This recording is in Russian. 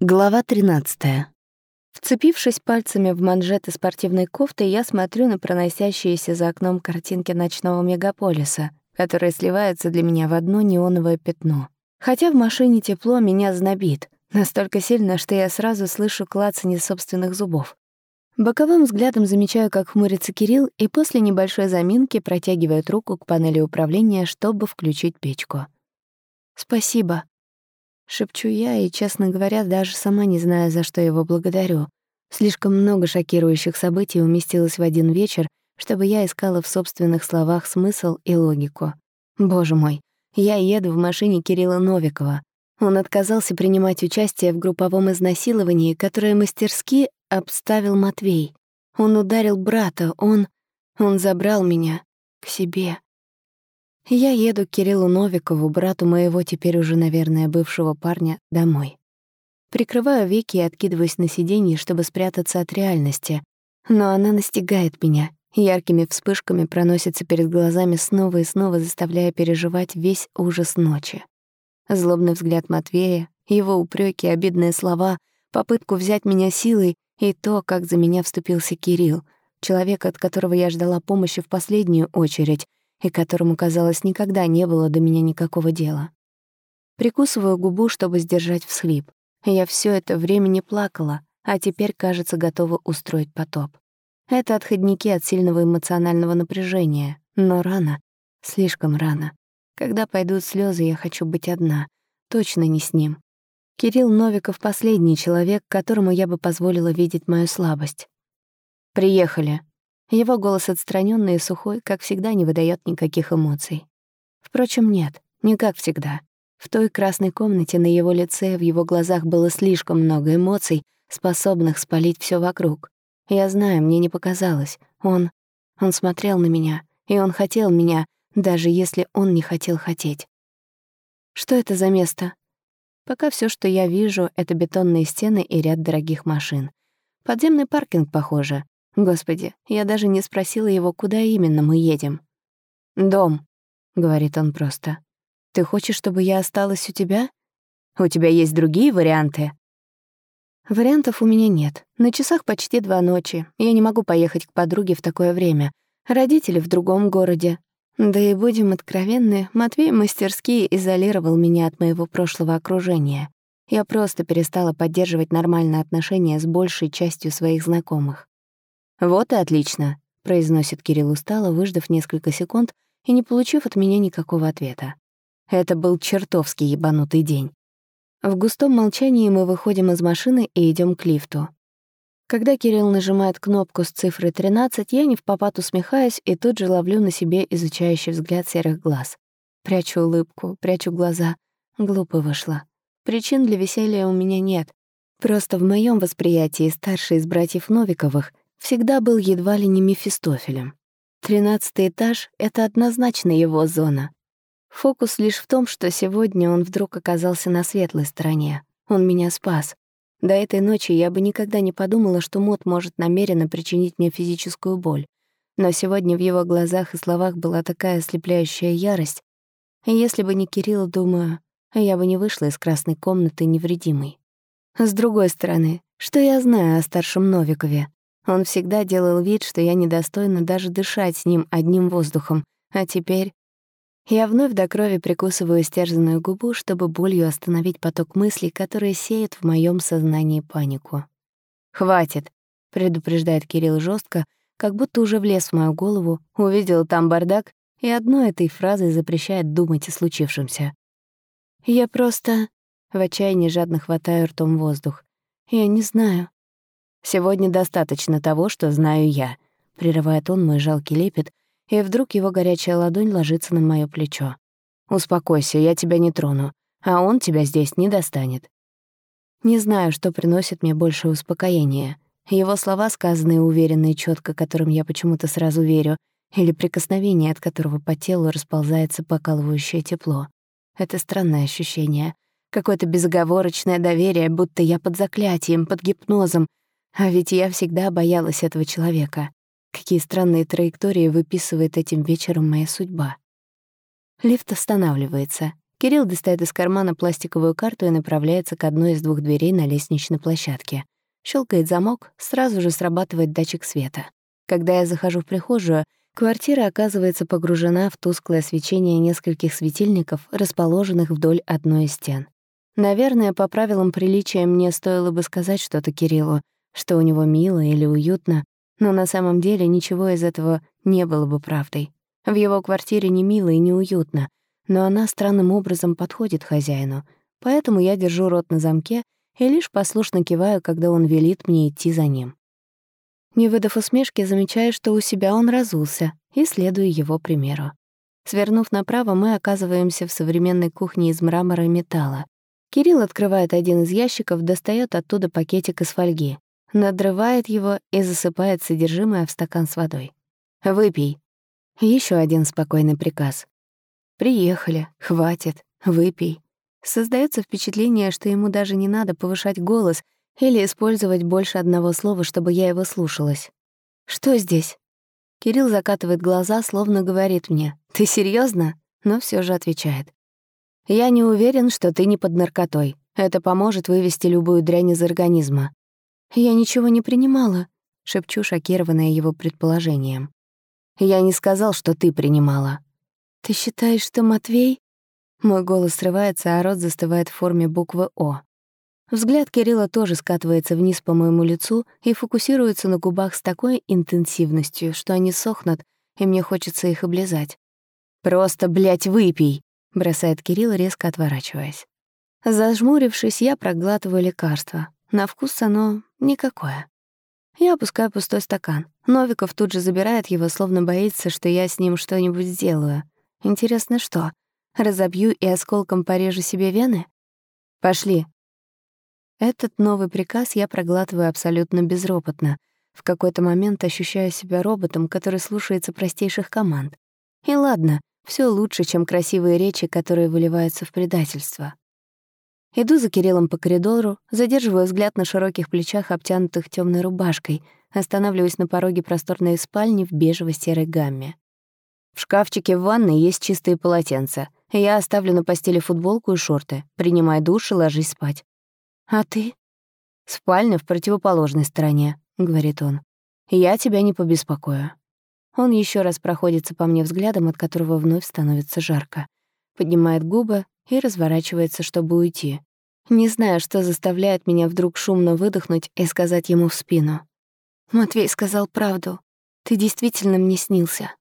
Глава 13. Вцепившись пальцами в манжеты спортивной кофты, я смотрю на проносящиеся за окном картинки ночного мегаполиса, которые сливаются для меня в одно неоновое пятно. Хотя в машине тепло, меня знобит. Настолько сильно, что я сразу слышу клацанье собственных зубов. Боковым взглядом замечаю, как хмурится Кирилл, и после небольшой заминки протягивает руку к панели управления, чтобы включить печку. «Спасибо», Шепчу я и, честно говоря, даже сама не знаю, за что его благодарю. Слишком много шокирующих событий уместилось в один вечер, чтобы я искала в собственных словах смысл и логику. Боже мой, я еду в машине Кирилла Новикова. Он отказался принимать участие в групповом изнасиловании, которое мастерски обставил Матвей. Он ударил брата, он... он забрал меня к себе. Я еду к Кириллу Новикову, брату моего теперь уже, наверное, бывшего парня, домой. Прикрываю веки и откидываюсь на сиденье, чтобы спрятаться от реальности. Но она настигает меня, яркими вспышками проносится перед глазами снова и снова, заставляя переживать весь ужас ночи. Злобный взгляд Матвея, его упреки, обидные слова, попытку взять меня силой и то, как за меня вступился Кирилл, человек, от которого я ждала помощи в последнюю очередь, и которому, казалось, никогда не было до меня никакого дела. Прикусываю губу, чтобы сдержать всхлип. Я все это время не плакала, а теперь, кажется, готова устроить потоп. Это отходники от сильного эмоционального напряжения, но рано, слишком рано. Когда пойдут слезы, я хочу быть одна, точно не с ним. Кирилл Новиков — последний человек, которому я бы позволила видеть мою слабость. «Приехали», его голос отстраненный и сухой, как всегда, не выдает никаких эмоций. Впрочем, нет, не как всегда. В той красной комнате на его лице, в его глазах было слишком много эмоций, способных спалить все вокруг. Я знаю, мне не показалось. Он... Он смотрел на меня, и он хотел меня, даже если он не хотел хотеть. Что это за место? Пока все, что я вижу, — это бетонные стены и ряд дорогих машин. Подземный паркинг, похоже. Господи, я даже не спросила его, куда именно мы едем. «Дом», — говорит он просто. «Ты хочешь, чтобы я осталась у тебя? У тебя есть другие варианты?» Вариантов у меня нет. На часах почти два ночи. Я не могу поехать к подруге в такое время. Родители в другом городе. Да и будем откровенны, Матвей мастерски изолировал меня от моего прошлого окружения. Я просто перестала поддерживать нормальные отношения с большей частью своих знакомых. «Вот и отлично», — произносит Кирилл устало, выждав несколько секунд и не получив от меня никакого ответа. Это был чертовски ебанутый день. В густом молчании мы выходим из машины и идем к лифту. Когда Кирилл нажимает кнопку с цифрой 13, я не в попад усмехаюсь и тут же ловлю на себе изучающий взгляд серых глаз. Прячу улыбку, прячу глаза. Глупо вышло. Причин для веселья у меня нет. Просто в моем восприятии старший из братьев Новиковых всегда был едва ли не Мефистофелем. Тринадцатый этаж — это однозначно его зона. Фокус лишь в том, что сегодня он вдруг оказался на светлой стороне. Он меня спас. До этой ночи я бы никогда не подумала, что Мот может намеренно причинить мне физическую боль. Но сегодня в его глазах и словах была такая ослепляющая ярость. И если бы не Кирилл, думаю, я бы не вышла из красной комнаты невредимой. С другой стороны, что я знаю о старшем Новикове? Он всегда делал вид, что я недостойна даже дышать с ним одним воздухом. А теперь... Я вновь до крови прикусываю стерзанную губу, чтобы болью остановить поток мыслей, которые сеют в моем сознании панику. «Хватит», — предупреждает Кирилл жестко, как будто уже влез в мою голову, увидел там бардак и одной этой фразой запрещает думать о случившемся. «Я просто...» — в отчаянии жадно хватаю ртом воздух. «Я не знаю. Сегодня достаточно того, что знаю я», — прерывает он мой жалкий лепет, и вдруг его горячая ладонь ложится на моё плечо. «Успокойся, я тебя не трону, а он тебя здесь не достанет». Не знаю, что приносит мне больше успокоения. Его слова, сказанные уверенно и чётко, которым я почему-то сразу верю, или прикосновение, от которого по телу расползается покалывающее тепло. Это странное ощущение. Какое-то безоговорочное доверие, будто я под заклятием, под гипнозом, а ведь я всегда боялась этого человека. Какие странные траектории выписывает этим вечером моя судьба. Лифт останавливается. Кирилл достает из кармана пластиковую карту и направляется к одной из двух дверей на лестничной площадке. Щелкает замок, сразу же срабатывает датчик света. Когда я захожу в прихожую, квартира оказывается погружена в тусклое свечение нескольких светильников, расположенных вдоль одной из стен. Наверное, по правилам приличия мне стоило бы сказать что-то Кириллу, что у него мило или уютно, но на самом деле ничего из этого не было бы правдой. В его квартире не мило и не уютно, но она странным образом подходит хозяину, поэтому я держу рот на замке и лишь послушно киваю, когда он велит мне идти за ним. Не выдав усмешки, замечаю, что у себя он разулся, и следую его примеру. Свернув направо, мы оказываемся в современной кухне из мрамора и металла. Кирилл открывает один из ящиков, достает оттуда пакетик из фольги, надрывает его и засыпает содержимое в стакан с водой. «Выпей». Еще один спокойный приказ. «Приехали, хватит, выпей». Создается впечатление, что ему даже не надо повышать голос или использовать больше одного слова, чтобы я его слушалась. «Что здесь?» Кирилл закатывает глаза, словно говорит мне «Ты серьезно? но все же отвечает. «Я не уверен, что ты не под наркотой. Это поможет вывести любую дрянь из организма». «Я ничего не принимала», — шепчу, шокированная его предположением. «Я не сказал, что ты принимала». «Ты считаешь, что Матвей...» Мой голос срывается, а рот застывает в форме буквы «О». Взгляд Кирилла тоже скатывается вниз по моему лицу и фокусируется на губах с такой интенсивностью, что они сохнут, и мне хочется их облизать. «Просто, блядь, выпей!» — бросает Кирилл, резко отворачиваясь. Зажмурившись, я проглатываю лекарство. На вкус оно никакое. Я опускаю пустой стакан. Новиков тут же забирает его, словно боится, что я с ним что-нибудь сделаю. Интересно, что? Разобью и осколком порежу себе вены? Пошли, этот новый приказ я проглатываю абсолютно безропотно. В какой-то момент ощущаю себя роботом, который слушается простейших команд. И ладно, все лучше, чем красивые речи, которые выливаются в предательство. Иду за Кириллом по коридору, задерживаю взгляд на широких плечах, обтянутых темной рубашкой, останавливаюсь на пороге просторной спальни в бежево-серой гамме. В шкафчике в ванной есть чистые полотенца. Я оставлю на постели футболку и шорты. Принимай душ и ложись спать. «А ты?» «Спальня в противоположной стороне», — говорит он. «Я тебя не побеспокою». Он еще раз проходится по мне взглядом, от которого вновь становится жарко. Поднимает губы и разворачивается, чтобы уйти. Не знаю, что заставляет меня вдруг шумно выдохнуть и сказать ему в спину. «Матвей сказал правду. Ты действительно мне снился».